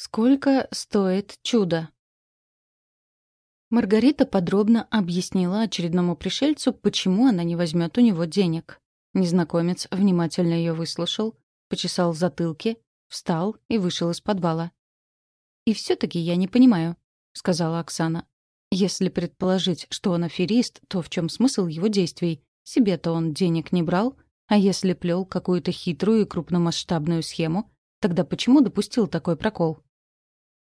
Сколько стоит чудо? Маргарита подробно объяснила очередному пришельцу, почему она не возьмет у него денег. Незнакомец внимательно ее выслушал, почесал в затылке, встал и вышел из подвала. «И все-таки я не понимаю», — сказала Оксана. «Если предположить, что он аферист, то в чем смысл его действий? Себе-то он денег не брал, а если плел какую-то хитрую и крупномасштабную схему, тогда почему допустил такой прокол?»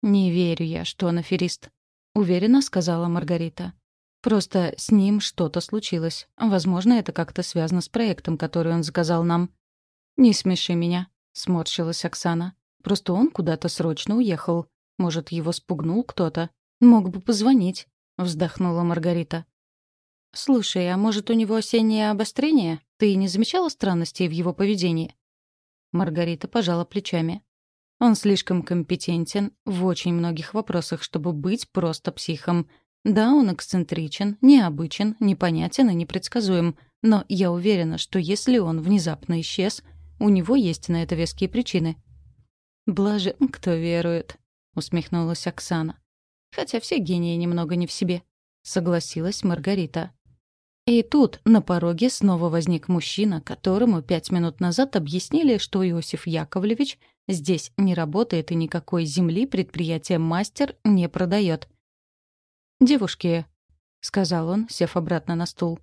«Не верю я, что он аферист», — уверенно сказала Маргарита. «Просто с ним что-то случилось. Возможно, это как-то связано с проектом, который он заказал нам». «Не смеши меня», — сморщилась Оксана. «Просто он куда-то срочно уехал. Может, его спугнул кто-то? Мог бы позвонить», — вздохнула Маргарита. «Слушай, а может, у него осеннее обострение? Ты не замечала странностей в его поведении?» Маргарита пожала плечами. Он слишком компетентен в очень многих вопросах, чтобы быть просто психом. Да, он эксцентричен, необычен, непонятен и непредсказуем, но я уверена, что если он внезапно исчез, у него есть на это веские причины. «Блажен, кто верует», — усмехнулась Оксана. «Хотя все гении немного не в себе», — согласилась Маргарита. И тут на пороге снова возник мужчина, которому пять минут назад объяснили, что Иосиф Яковлевич Здесь не работает и никакой земли предприятие «Мастер» не продает. «Девушки», — сказал он, сев обратно на стул.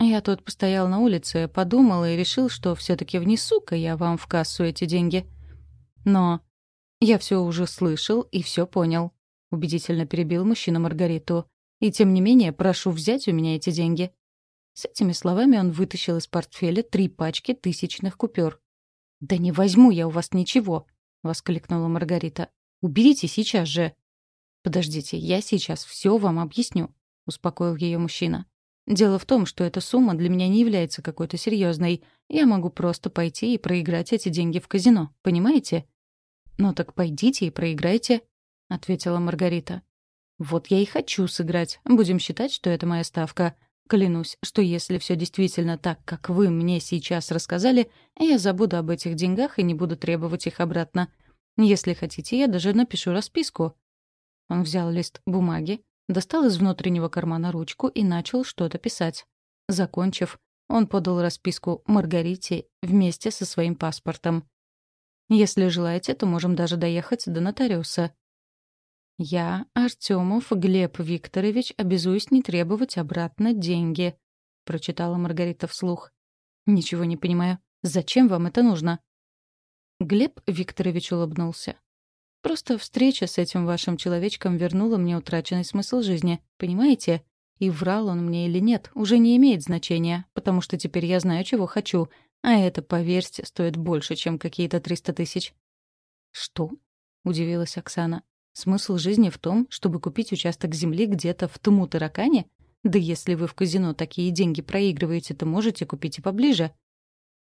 «Я тут постоял на улице, подумал и решил, что все таки внесу-ка я вам в кассу эти деньги. Но я все уже слышал и все понял», — убедительно перебил мужчина Маргариту. «И тем не менее прошу взять у меня эти деньги». С этими словами он вытащил из портфеля три пачки тысячных купюр. «Да не возьму я у вас ничего!» — воскликнула Маргарита. «Уберите сейчас же!» «Подождите, я сейчас все вам объясню», — успокоил ее мужчина. «Дело в том, что эта сумма для меня не является какой-то серьезной. Я могу просто пойти и проиграть эти деньги в казино, понимаете?» «Ну так пойдите и проиграйте», — ответила Маргарита. «Вот я и хочу сыграть. Будем считать, что это моя ставка. Клянусь, что если все действительно так, как вы мне сейчас рассказали, я забуду об этих деньгах и не буду требовать их обратно. Если хотите, я даже напишу расписку». Он взял лист бумаги, достал из внутреннего кармана ручку и начал что-то писать. Закончив, он подал расписку Маргарите вместе со своим паспортом. «Если желаете, то можем даже доехать до нотариуса. «Я, Артемов Глеб Викторович, обязуюсь не требовать обратно деньги», — прочитала Маргарита вслух. «Ничего не понимаю. Зачем вам это нужно?» Глеб Викторович улыбнулся. «Просто встреча с этим вашим человечком вернула мне утраченный смысл жизни, понимаете? И врал он мне или нет, уже не имеет значения, потому что теперь я знаю, чего хочу, а это, поверьте, стоит больше, чем какие-то триста тысяч». «Что?» — удивилась Оксана. Смысл жизни в том, чтобы купить участок земли где-то в Туму-Таракане? Да если вы в казино такие деньги проигрываете, то можете купить и поближе.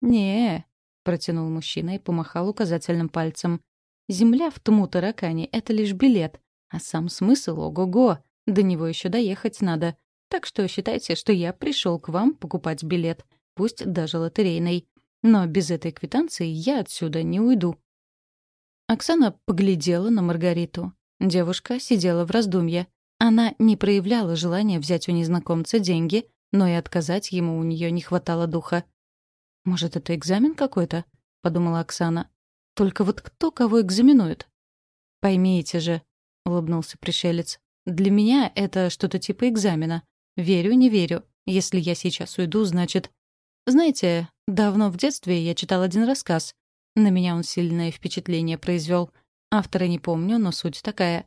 не протянул мужчина и помахал указательным пальцем. «Земля в Туму-Таракане — это лишь билет, а сам смысл — ого-го, до него еще доехать надо. Так что считайте, что я пришел к вам покупать билет, пусть даже лотерейный. Но без этой квитанции я отсюда не уйду». Оксана поглядела на Маргариту. Девушка сидела в раздумье. Она не проявляла желания взять у незнакомца деньги, но и отказать ему у нее не хватало духа. «Может, это экзамен какой-то?» — подумала Оксана. «Только вот кто кого экзаменует?» «Поймите же», — улыбнулся пришелец. «Для меня это что-то типа экзамена. Верю, не верю. Если я сейчас уйду, значит...» «Знаете, давно в детстве я читал один рассказ. На меня он сильное впечатление произвел. Автора не помню, но суть такая.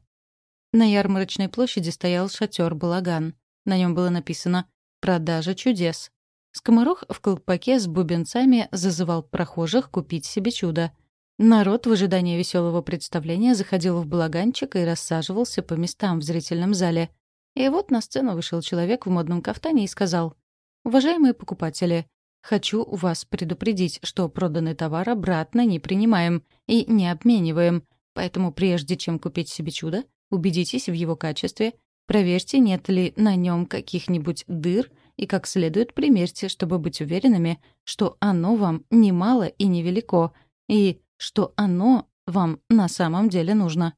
На ярмарочной площади стоял шатер-балаган. На нем было написано «Продажа чудес». Скоморох в колпаке с бубенцами зазывал прохожих купить себе чудо. Народ в ожидании веселого представления заходил в балаганчик и рассаживался по местам в зрительном зале. И вот на сцену вышел человек в модном кафтане и сказал «Уважаемые покупатели, Хочу вас предупредить, что проданный товар обратно не принимаем и не обмениваем, поэтому прежде чем купить себе чудо, убедитесь в его качестве, проверьте, нет ли на нем каких-нибудь дыр и как следует примерьте, чтобы быть уверенными, что оно вам не мало и не велико, и что оно вам на самом деле нужно.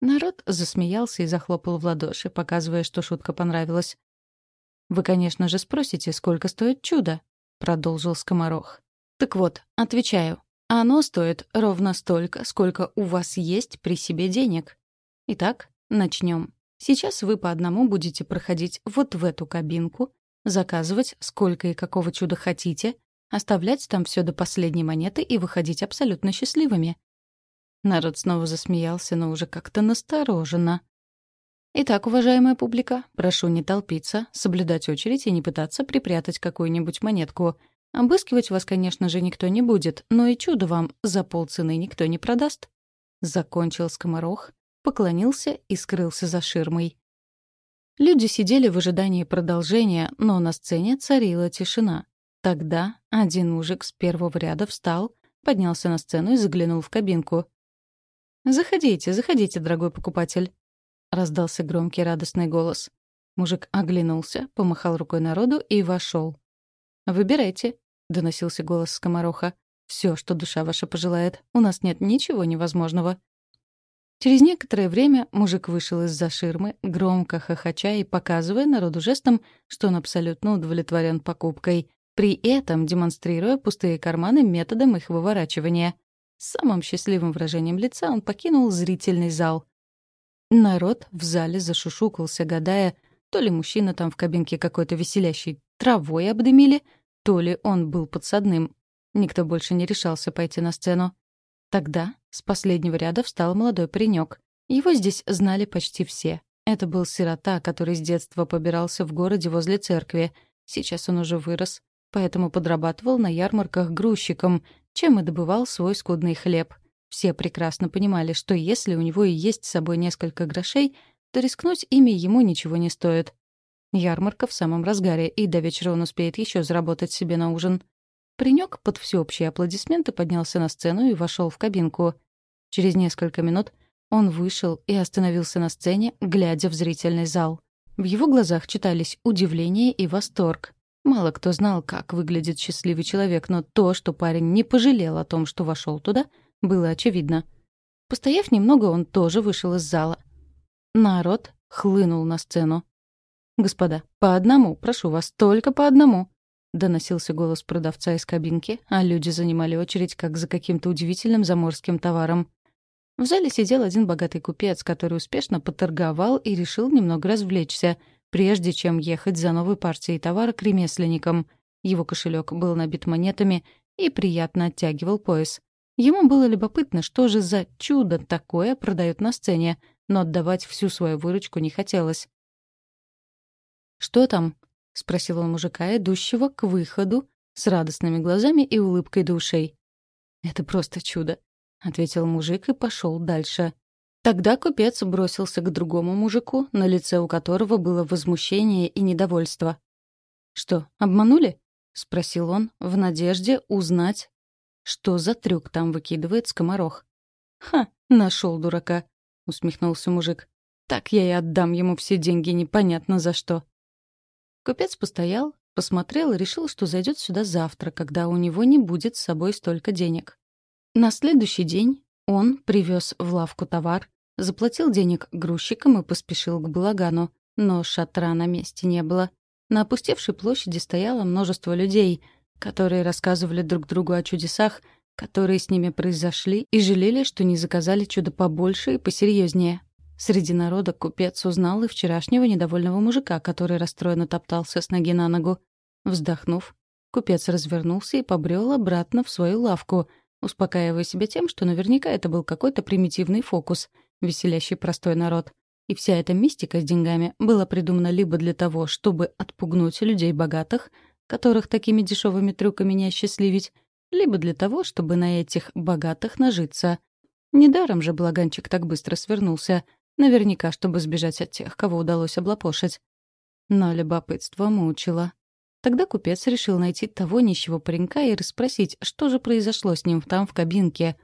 Народ засмеялся и захлопал в ладоши, показывая, что шутка понравилась. «Вы, конечно же, спросите, сколько стоит чудо?» — продолжил скоморох. «Так вот, отвечаю. Оно стоит ровно столько, сколько у вас есть при себе денег. Итак, начнем. Сейчас вы по одному будете проходить вот в эту кабинку, заказывать сколько и какого чуда хотите, оставлять там все до последней монеты и выходить абсолютно счастливыми. Народ снова засмеялся, но уже как-то настороженно. Итак, уважаемая публика, прошу не толпиться, соблюдать очередь и не пытаться припрятать какую-нибудь монетку. Обыскивать вас, конечно же, никто не будет, но и чудо вам за полцены никто не продаст. Закончил скоморох, поклонился и скрылся за ширмой. Люди сидели в ожидании продолжения, но на сцене царила тишина. Тогда один мужик с первого ряда встал, поднялся на сцену и заглянул в кабинку. «Заходите, заходите, дорогой покупатель», — раздался громкий радостный голос. Мужик оглянулся, помахал рукой народу и вошел. «Выбирайте», — доносился голос скомороха. «Все, что душа ваша пожелает. У нас нет ничего невозможного». Через некоторое время мужик вышел из-за ширмы, громко хохоча и показывая народу жестом, что он абсолютно удовлетворен покупкой, при этом демонстрируя пустые карманы методом их выворачивания. С самым счастливым выражением лица он покинул зрительный зал. Народ в зале зашушукался, гадая, то ли мужчина там в кабинке какой-то веселящий травой обдымили, то ли он был подсадным. Никто больше не решался пойти на сцену. Тогда с последнего ряда встал молодой паренек. Его здесь знали почти все. Это был сирота, который с детства побирался в городе возле церкви. Сейчас он уже вырос, поэтому подрабатывал на ярмарках грузчиком, чем и добывал свой скудный хлеб. Все прекрасно понимали, что если у него и есть с собой несколько грошей, то рискнуть ими ему ничего не стоит. Ярмарка в самом разгаре, и до вечера он успеет еще заработать себе на ужин. Паренек под всеобщие аплодисменты поднялся на сцену и вошел в кабинку. Через несколько минут он вышел и остановился на сцене, глядя в зрительный зал. В его глазах читались удивление и восторг. Мало кто знал, как выглядит счастливый человек, но то, что парень не пожалел о том, что вошел туда, было очевидно. Постояв немного, он тоже вышел из зала. Народ хлынул на сцену. «Господа, по одному, прошу вас, только по одному!» Доносился голос продавца из кабинки, а люди занимали очередь как за каким-то удивительным заморским товаром. В зале сидел один богатый купец, который успешно поторговал и решил немного развлечься — прежде чем ехать за новой партией товара к ремесленникам. Его кошелек был набит монетами и приятно оттягивал пояс. Ему было любопытно, что же за чудо такое продают на сцене, но отдавать всю свою выручку не хотелось. «Что там?» — спросил он мужика, идущего к выходу, с радостными глазами и улыбкой до. «Это просто чудо», — ответил мужик и пошел дальше. Тогда купец бросился к другому мужику, на лице у которого было возмущение и недовольство. «Что, обманули?» — спросил он, в надежде узнать, что за трюк там выкидывает скоморох. «Ха, нашел дурака», — усмехнулся мужик. «Так я и отдам ему все деньги непонятно за что». Купец постоял, посмотрел и решил, что зайдет сюда завтра, когда у него не будет с собой столько денег. На следующий день он привез в лавку товар, заплатил денег грузчикам и поспешил к балагану. Но шатра на месте не было. На опустевшей площади стояло множество людей, которые рассказывали друг другу о чудесах, которые с ними произошли, и жалели, что не заказали чудо побольше и посерьезнее. Среди народа купец узнал и вчерашнего недовольного мужика, который расстроенно топтался с ноги на ногу. Вздохнув, купец развернулся и побрел обратно в свою лавку — успокаивая себя тем, что наверняка это был какой-то примитивный фокус, веселящий простой народ. И вся эта мистика с деньгами была придумана либо для того, чтобы отпугнуть людей богатых, которых такими дешевыми трюками не осчастливить, либо для того, чтобы на этих богатых нажиться. Недаром же благанчик так быстро свернулся, наверняка, чтобы сбежать от тех, кого удалось облапошить. Но любопытство мучило. Тогда купец решил найти того нищего паренька и расспросить, что же произошло с ним там в кабинке.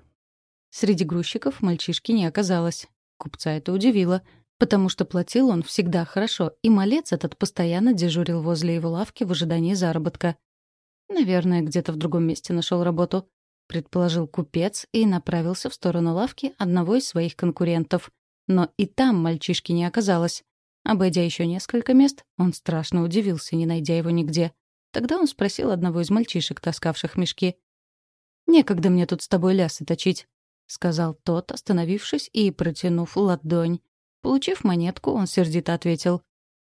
Среди грузчиков мальчишки не оказалось. Купца это удивило, потому что платил он всегда хорошо, и малец этот постоянно дежурил возле его лавки в ожидании заработка. «Наверное, где-то в другом месте нашел работу», — предположил купец и направился в сторону лавки одного из своих конкурентов. Но и там мальчишки не оказалось. Обойдя еще несколько мест, он страшно удивился, не найдя его нигде. Тогда он спросил одного из мальчишек, таскавших мешки. «Некогда мне тут с тобой лясы точить», — сказал тот, остановившись и протянув ладонь. Получив монетку, он сердито ответил.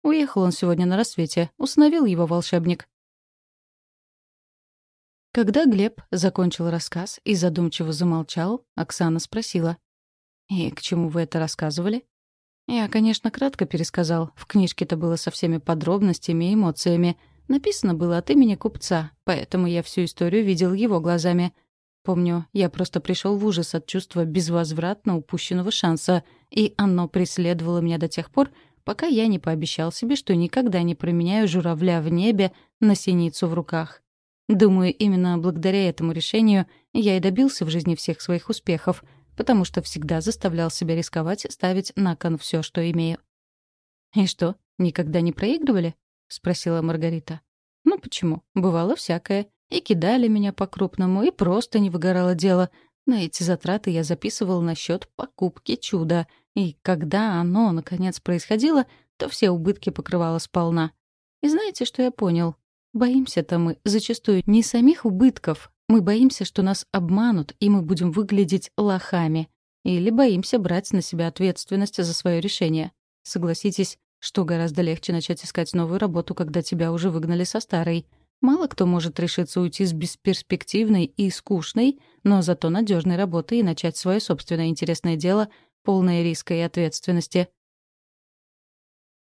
«Уехал он сегодня на рассвете. Установил его волшебник». Когда Глеб закончил рассказ и задумчиво замолчал, Оксана спросила. «И к чему вы это рассказывали?» Я, конечно, кратко пересказал. В книжке-то было со всеми подробностями и эмоциями. Написано было от имени купца, поэтому я всю историю видел его глазами. Помню, я просто пришел в ужас от чувства безвозвратно упущенного шанса, и оно преследовало меня до тех пор, пока я не пообещал себе, что никогда не променяю журавля в небе на синицу в руках. Думаю, именно благодаря этому решению я и добился в жизни всех своих успехов, потому что всегда заставлял себя рисковать, ставить на кон все, что имею. «И что, никогда не проигрывали?» — спросила Маргарита. «Ну почему? Бывало всякое. И кидали меня по-крупному, и просто не выгорало дело. На эти затраты я записывал на счет покупки чуда, и когда оно, наконец, происходило, то все убытки покрывало сполна. И знаете, что я понял? Боимся-то мы зачастую не самих убытков, мы боимся, что нас обманут, и мы будем выглядеть лохами. Или боимся брать на себя ответственность за свое решение. Согласитесь, что гораздо легче начать искать новую работу, когда тебя уже выгнали со старой. Мало кто может решиться уйти с бесперспективной и скучной, но зато надежной работы и начать свое собственное интересное дело, полное риска и ответственности.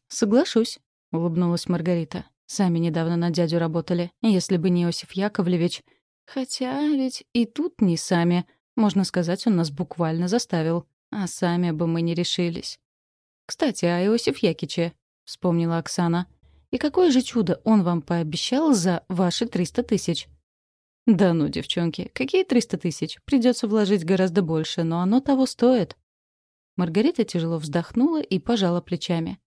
«Соглашусь», — улыбнулась Маргарита. Сами недавно на дядю работали, если бы не Иосиф Яковлевич. Хотя ведь и тут не сами. Можно сказать, он нас буквально заставил. А сами бы мы не решились. «Кстати, о Иосиф Якиче», — вспомнила Оксана. «И какое же чудо он вам пообещал за ваши триста тысяч?» «Да ну, девчонки, какие триста тысяч? Придется вложить гораздо больше, но оно того стоит». Маргарита тяжело вздохнула и пожала плечами.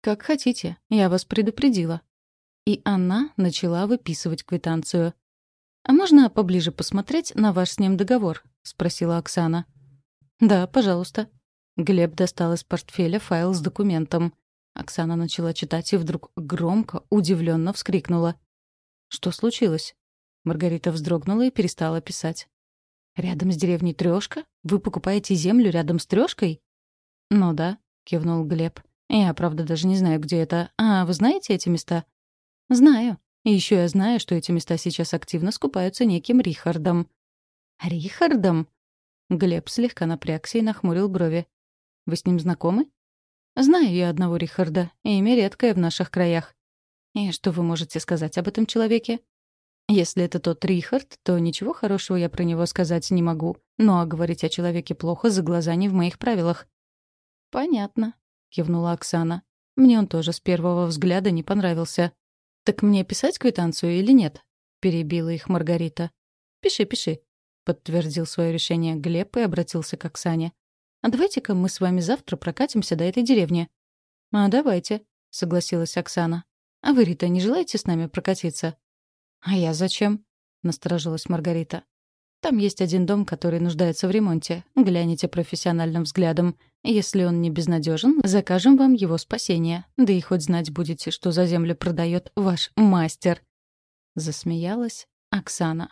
«Как хотите, я вас предупредила». И она начала выписывать квитанцию. «А можно поближе посмотреть на ваш с ним договор?» — спросила Оксана. «Да, пожалуйста». Глеб достал из портфеля файл с документом. Оксана начала читать и вдруг громко, удивленно вскрикнула. «Что случилось?» Маргарита вздрогнула и перестала писать. «Рядом с деревней Трёшка? Вы покупаете землю рядом с Трёшкой?» «Ну да», — кивнул Глеб. Я, правда, даже не знаю, где это. А вы знаете эти места? Знаю. И еще я знаю, что эти места сейчас активно скупаются неким Рихардом. Рихардом? Глеб слегка напрягся и нахмурил брови. Вы с ним знакомы? Знаю я одного Рихарда. Имя редкое в наших краях. И что вы можете сказать об этом человеке? Если это тот Рихард, то ничего хорошего я про него сказать не могу. Ну а говорить о человеке плохо за глаза не в моих правилах. Понятно. — кивнула Оксана. «Мне он тоже с первого взгляда не понравился». «Так мне писать квитанцию или нет?» — перебила их Маргарита. «Пиши, пиши», — подтвердил свое решение Глеб и обратился к Оксане. «А давайте-ка мы с вами завтра прокатимся до этой деревни». «А давайте», — согласилась Оксана. «А вы, Рита, не желаете с нами прокатиться?» «А я зачем?» — насторожилась Маргарита. Там есть один дом, который нуждается в ремонте. Гляните профессиональным взглядом. Если он не безнадежен, закажем вам его спасение. Да и хоть знать будете, что за землю продает ваш мастер. Засмеялась Оксана.